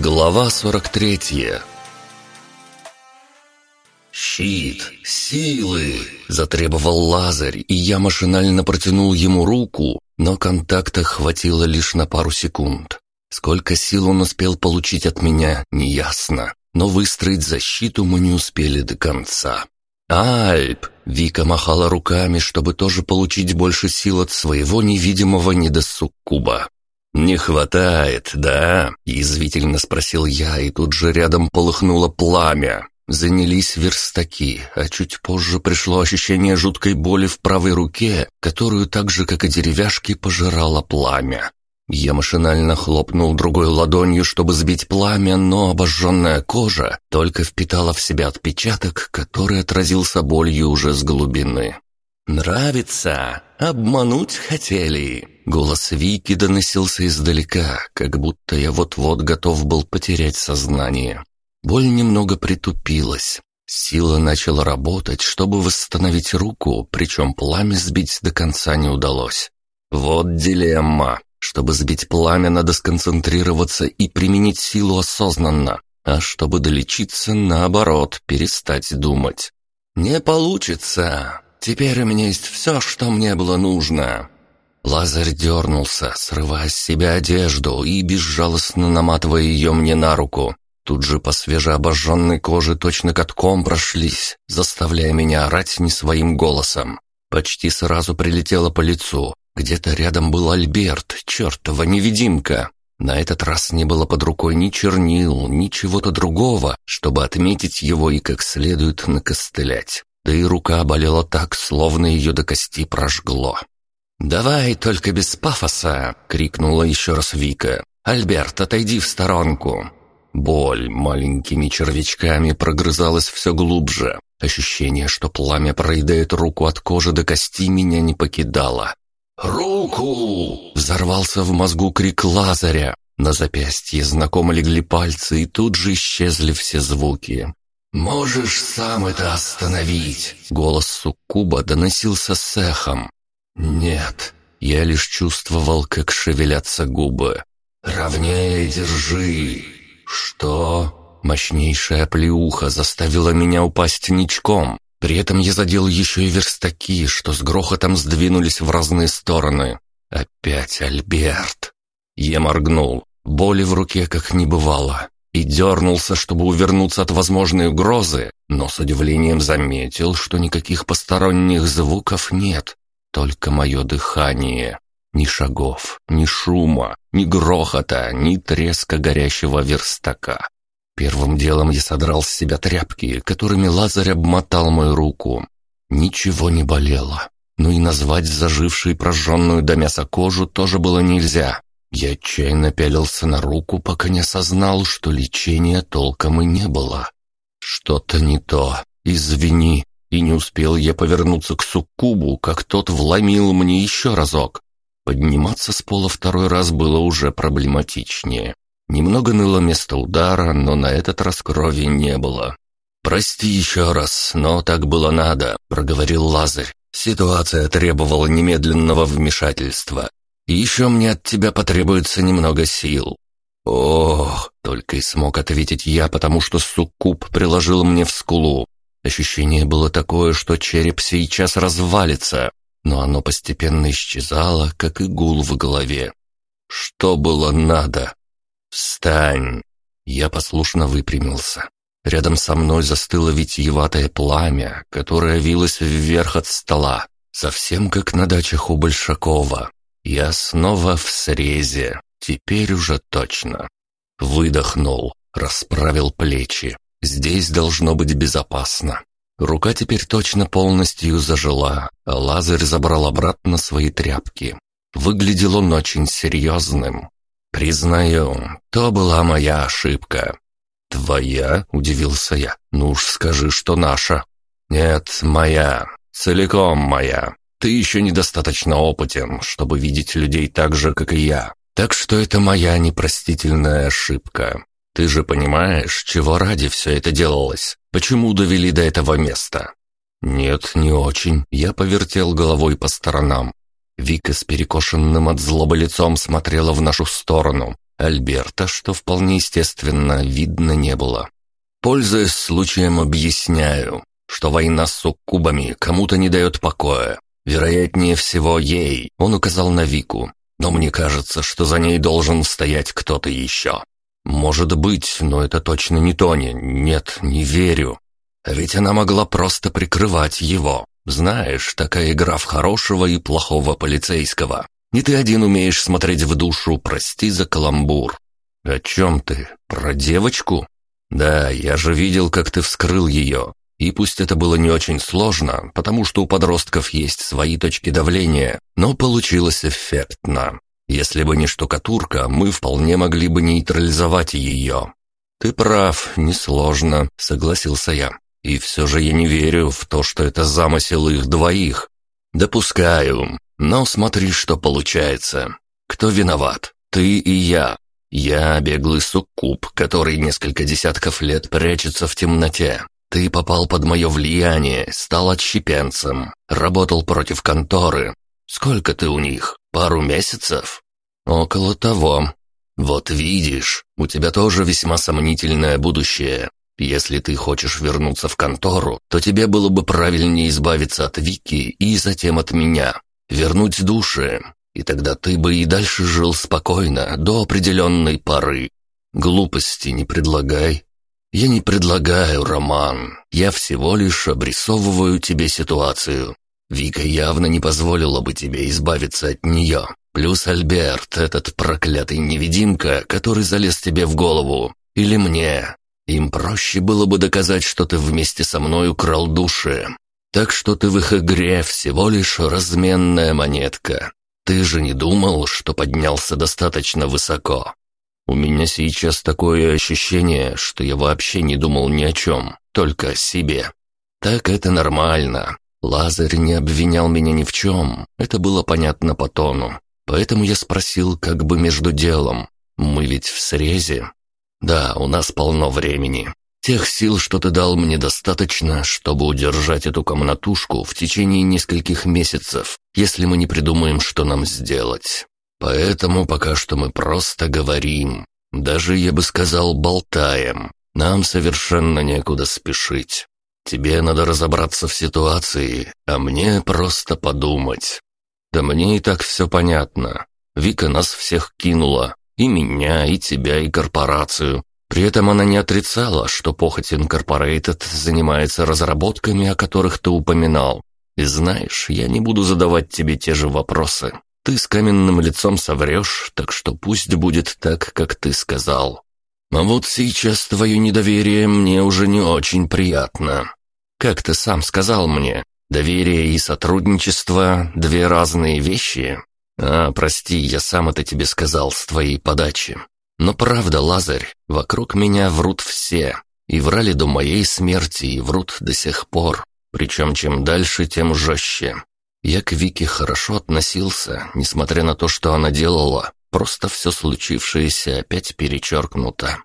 Глава 43 «Щит! Силы!» – затребовал Лазарь, и я машинально протянул ему руку, но контакта хватило лишь на пару секунд. Сколько сил он успел получить от меня, неясно, но выстроить защиту мы не успели до конца. «Альп!» – Вика махала руками, чтобы тоже получить больше сил от своего невидимого недосуккуба. «Не хватает, да?» – язвительно спросил я, и тут же рядом полыхнуло пламя. Занялись верстаки, а чуть позже пришло ощущение жуткой боли в правой руке, которую так же, как и деревяшки, пожирало пламя. Я машинально хлопнул другой ладонью, чтобы сбить пламя, но обожженная кожа только впитала в себя отпечаток, который отразился болью уже с глубины. «Нравится? Обмануть хотели?» Голос Вики доносился издалека, как будто я вот-вот готов был потерять сознание. Боль немного притупилась. Сила начала работать, чтобы восстановить руку, причем пламя сбить до конца не удалось. Вот дилемма. Чтобы сбить пламя, надо сконцентрироваться и применить силу осознанно, а чтобы долечиться, наоборот, перестать думать. «Не получится. Теперь у меня есть все, что мне было нужно». Лазарь дернулся, срывая с себя одежду и безжалостно наматывая ее мне на руку. Тут же по свежеобожженной коже точно катком прошлись, заставляя меня орать не своим голосом. Почти сразу прилетело по лицу. Где-то рядом был Альберт, чертова невидимка. На этот раз не было под рукой ни чернил, ни чего-то другого, чтобы отметить его и как следует накостылять. Да и рука болела так, словно ее до кости прожгло. «Давай только без пафоса!» — крикнула еще раз Вика. «Альберт, отойди в сторонку!» Боль маленькими червячками прогрызалась все глубже. Ощущение, что пламя проедает руку от кожи до кости, меня не покидало. «Руку!» — взорвался в мозгу крик Лазаря. На запястье знакомо легли пальцы, и тут же исчезли все звуки. «Можешь сам это остановить!» Голос суккуба доносился с эхом. «Нет, я лишь чувствовал, как шевелятся губы. Ровнее держи!» «Что?» Мощнейшая плеуха заставила меня упасть ничком. При этом я задел еще и верстаки, что с грохотом сдвинулись в разные стороны. Опять Альберт. Я моргнул. Боли в руке как не бывало. И дернулся, чтобы увернуться от возможной угрозы, но с удивлением заметил, что никаких посторонних звуков нет, только мое дыхание. Ни шагов, ни шума, ни грохота, ни треска горящего верстака. Первым делом я содрал с себя тряпки, которыми Лазарь обмотал мою руку. Ничего не болело. Но и назвать зажившей прожженную до мяса кожу тоже было нельзя. Я отчаянно пялился на руку, пока не осознал, что лечения толком и не было. Что-то не то. Извини. И не успел я повернуться к суккубу, как тот вломил мне еще разок. Подниматься с пола второй раз было уже проблематичнее. Немного ныло место удара, но на этот раз крови не было. «Прости еще раз, но так было надо», — проговорил Лазарь. «Ситуация требовала немедленного вмешательства. И еще мне от тебя потребуется немного сил». «Ох!» — только и смог ответить я, потому что суккуб приложил мне в скулу. Ощущение было такое, что череп сейчас развалится но оно постепенно исчезало, как и гул в голове. Что было надо? «Встань!» Я послушно выпрямился. Рядом со мной застыло витиеватое пламя, которое вилось вверх от стола, совсем как на дачах у Большакова. Я снова в срезе, теперь уже точно. Выдохнул, расправил плечи. Здесь должно быть безопасно. Рука теперь точно полностью зажила, а Лазарь забрал обратно свои тряпки. Выглядел он очень серьезным. «Признаю, то была моя ошибка». «Твоя?» — удивился я. «Ну уж скажи, что наша». «Нет, моя. Целиком моя. Ты еще недостаточно опытен, чтобы видеть людей так же, как и я. Так что это моя непростительная ошибка. Ты же понимаешь, чего ради все это делалось? Почему довели до этого места?» «Нет, не очень». Я повертел головой по сторонам. Вика с перекошенным от злобы лицом смотрела в нашу сторону. Альберта, что вполне естественно, видно не было. Пользуясь случаем, объясняю, что война с суккубами кому-то не дает покоя. Вероятнее всего, ей, он указал на Вику. Но мне кажется, что за ней должен стоять кто-то еще. Может быть, но это точно не Тони. Нет, не верю. А ведь она могла просто прикрывать его. Знаешь, такая игра в хорошего и плохого полицейского. Не ты один умеешь смотреть в душу, прости за каламбур. О чем ты? Про девочку? Да, я же видел, как ты вскрыл ее. И пусть это было не очень сложно, потому что у подростков есть свои точки давления, но получилось эффектно. Если бы не штукатурка, мы вполне могли бы нейтрализовать ее. Ты прав, несложно, согласился я. И все же я не верю в то, что это замысел их двоих. Допускаю, но смотри, что получается. Кто виноват? Ты и я. Я беглый суккуб, который несколько десятков лет прячется в темноте. Ты попал под мое влияние, стал отщепенцем, работал против конторы. Сколько ты у них? Пару месяцев? Около того. Вот видишь, у тебя тоже весьма сомнительное будущее. Если ты хочешь вернуться в контору, то тебе было бы правильнее избавиться от Вики и затем от меня. Вернуть души. И тогда ты бы и дальше жил спокойно, до определенной поры. Глупости не предлагай, «Я не предлагаю роман. Я всего лишь обрисовываю тебе ситуацию. Вика явно не позволила бы тебе избавиться от нее. Плюс Альберт, этот проклятый невидимка, который залез тебе в голову. Или мне. Им проще было бы доказать, что ты вместе со мной украл души. Так что ты в их игре всего лишь разменная монетка. Ты же не думал, что поднялся достаточно высоко. У меня сейчас такое ощущение, что я вообще не думал ни о чем, только о себе. Так это нормально. Лазарь не обвинял меня ни в чем, это было понятно по тону. Поэтому я спросил как бы между делом. Мы ведь в срезе. Да, у нас полно времени. Тех сил, что ты дал мне достаточно, чтобы удержать эту комнатушку в течение нескольких месяцев, если мы не придумаем, что нам сделать. Поэтому пока что мы просто говорим. Даже, я бы сказал, болтаем. Нам совершенно некуда спешить. Тебе надо разобраться в ситуации, а мне просто подумать. Да мне и так все понятно. Вика нас всех кинула. И меня, и тебя, и корпорацию. При этом она не отрицала, что Похоть Инкорпорейтед занимается разработками, о которых ты упоминал. И знаешь, я не буду задавать тебе те же вопросы. Ты с каменным лицом соврешь, так что пусть будет так, как ты сказал. А вот сейчас твое недоверие мне уже не очень приятно. Как ты сам сказал мне, доверие и сотрудничество — две разные вещи. А, прости, я сам это тебе сказал с твоей подачи. Но правда, Лазарь, вокруг меня врут все. И врали до моей смерти, и врут до сих пор. Причем чем дальше, тем жестче. Я к Вике хорошо относился, несмотря на то, что она делала. Просто все случившееся опять перечеркнуто.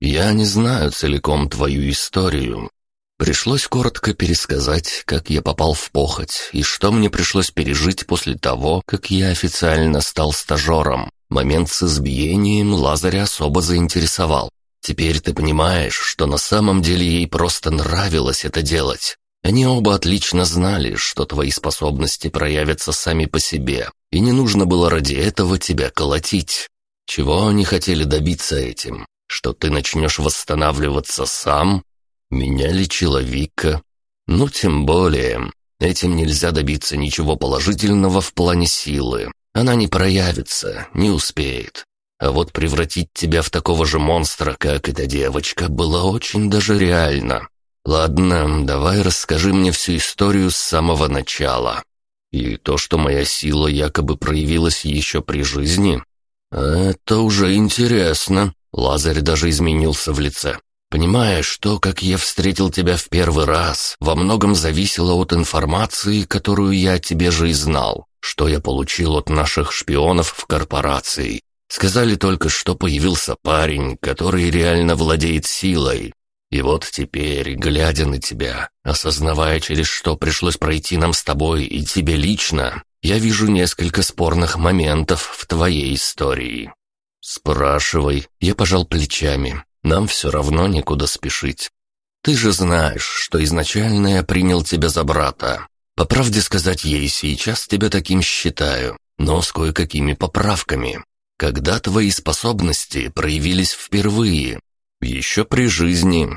Я не знаю целиком твою историю. Пришлось коротко пересказать, как я попал в похоть и что мне пришлось пережить после того, как я официально стал стажером. Момент с избиением Лазаря особо заинтересовал. Теперь ты понимаешь, что на самом деле ей просто нравилось это делать. Они оба отлично знали, что твои способности проявятся сами по себе, и не нужно было ради этого тебя колотить. Чего они хотели добиться этим? Что ты начнешь восстанавливаться сам? Меня лечила Вика. Ну, тем более, этим нельзя добиться ничего положительного в плане силы. Она не проявится, не успеет. А вот превратить тебя в такого же монстра, как эта девочка, было очень даже реально. «Ладно, давай расскажи мне всю историю с самого начала. И то, что моя сила якобы проявилась еще при жизни, это уже интересно». Лазарь даже изменился в лице. «Понимаешь, то, как я встретил тебя в первый раз, во многом зависело от информации, которую я о тебе же и знал, что я получил от наших шпионов в корпорации. Сказали только, что появился парень, который реально владеет силой, и вот теперь, глядя на тебя, осознавая, через что пришлось пройти нам с тобой и тебе лично, я вижу несколько спорных моментов в твоей истории. «Спрашивай». Я пожал плечами. «Нам все равно некуда спешить. Ты же знаешь, что изначально я принял тебя за брата. По правде сказать, и сейчас тебя таким считаю, но с кое-какими поправками. Когда твои способности проявились впервые? Еще при жизни.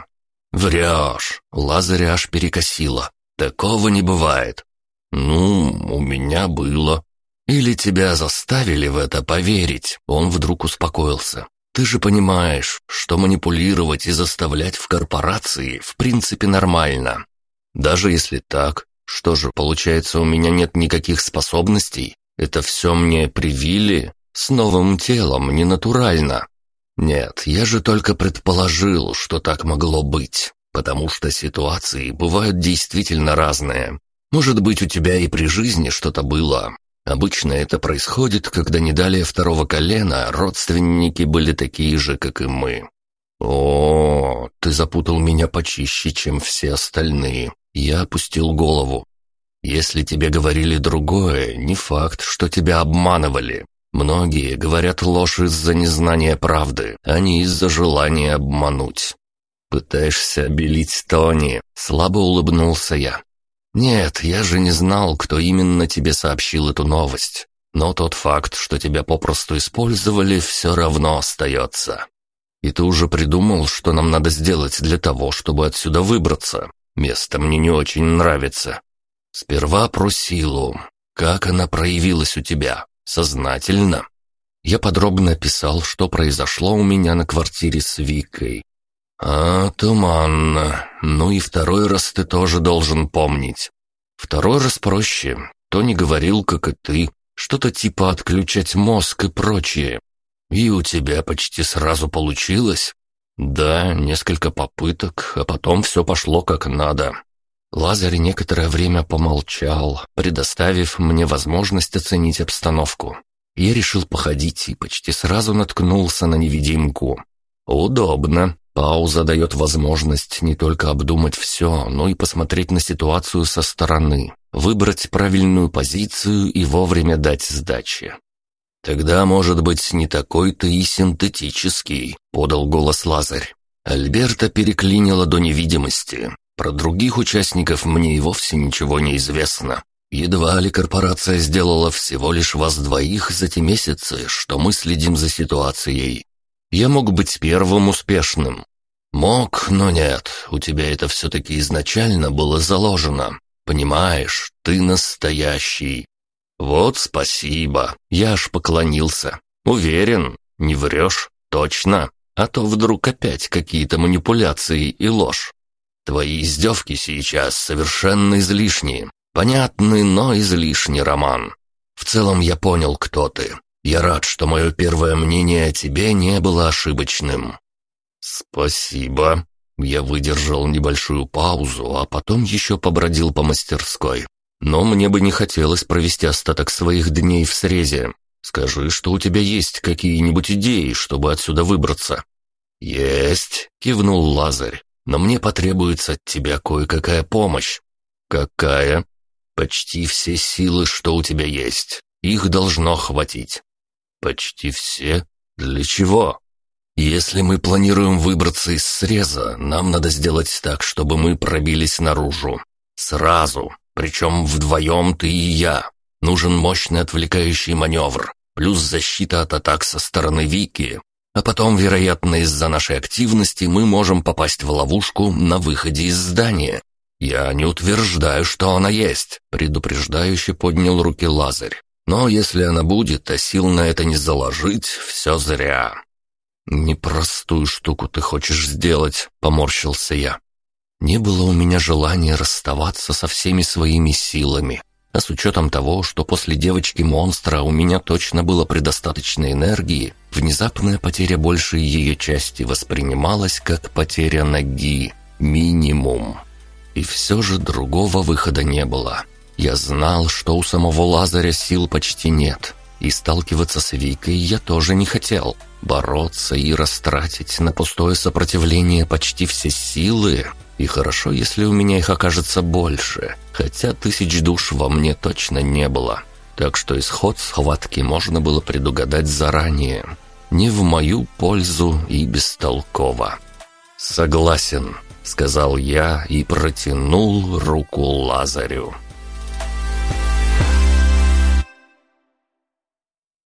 Врешь. Лазаря аж перекосило. Такого не бывает. Ну, у меня было. Или тебя заставили в это поверить? Он вдруг успокоился. Ты же понимаешь, что манипулировать и заставлять в корпорации в принципе нормально. Даже если так, что же, получается, у меня нет никаких способностей? Это все мне привили? С новым телом, ненатурально. Нет, я же только предположил, что так могло быть, потому что ситуации бывают действительно разные. Может быть, у тебя и при жизни что-то было. Обычно это происходит, когда не далее второго колена родственники были такие же, как и мы. О, ты запутал меня почище, чем все остальные. Я опустил голову. Если тебе говорили другое, не факт, что тебя обманывали. Многие говорят ложь из-за незнания правды, а не из-за желания обмануть. Пытаешься обелить Тони, слабо улыбнулся я. Нет, я же не знал, кто именно тебе сообщил эту новость. Но тот факт, что тебя попросту использовали, все равно остается. И ты уже придумал, что нам надо сделать для того, чтобы отсюда выбраться. Место мне не очень нравится. Сперва про силу. Как она проявилась у тебя? Сознательно. Я подробно описал, что произошло у меня на квартире с Викой. А, туманно. Ну и второй раз ты тоже должен помнить. Второй раз проще. Тони говорил, как и ты. Что-то типа отключать мозг и прочее. И у тебя почти сразу получилось? Да, несколько попыток, а потом все пошло как надо. Лазарь некоторое время помолчал, предоставив мне возможность оценить обстановку. Я решил походить и почти сразу наткнулся на невидимку. Удобно. Пауза дает возможность не только обдумать все, но и посмотреть на ситуацию со стороны, выбрать правильную позицию и вовремя дать сдачи. «Тогда, может быть, не такой ты и синтетический», — подал голос Лазарь. Альберта переклинило до невидимости. Про других участников мне и вовсе ничего не известно. Едва ли корпорация сделала всего лишь вас двоих за те месяцы, что мы следим за ситуацией. Я мог быть первым успешным. Мог, но нет, у тебя это все-таки изначально было заложено. Понимаешь, ты настоящий. Вот спасибо, я аж поклонился. Уверен, не врешь, точно. А то вдруг опять какие-то манипуляции и ложь. Твои издевки сейчас совершенно излишние. Понятный, но излишний роман. В целом я понял, кто ты. Я рад, что мое первое мнение о тебе не было ошибочным. Спасибо. Я выдержал небольшую паузу, а потом еще побродил по мастерской. Но мне бы не хотелось провести остаток своих дней в срезе. Скажи, что у тебя есть какие-нибудь идеи, чтобы отсюда выбраться. Есть, кивнул Лазарь но мне потребуется от тебя кое-какая помощь». «Какая?» «Почти все силы, что у тебя есть. Их должно хватить». «Почти все? Для чего?» «Если мы планируем выбраться из среза, нам надо сделать так, чтобы мы пробились наружу. Сразу. Причем вдвоем ты и я. Нужен мощный отвлекающий маневр, плюс защита от атак со стороны Вики, а потом, вероятно, из-за нашей активности мы можем попасть в ловушку на выходе из здания. Я не утверждаю, что она есть, предупреждающе поднял руки Лазарь. Но если она будет, а сил на это не заложить, все зря. «Непростую штуку ты хочешь сделать», — поморщился я. Не было у меня желания расставаться со всеми своими силами. А с учетом того, что после девочки-монстра у меня точно было предостаточно энергии, внезапная потеря большей ее части воспринималась как потеря ноги. Минимум. И все же другого выхода не было. Я знал, что у самого Лазаря сил почти нет. И сталкиваться с Викой я тоже не хотел. Бороться и растратить на пустое сопротивление почти все силы и хорошо, если у меня их окажется больше, хотя тысяч душ во мне точно не было. Так что исход схватки можно было предугадать заранее. не в мою пользу и бестолково. «Согласен», — сказал я и протянул руку Лазарю.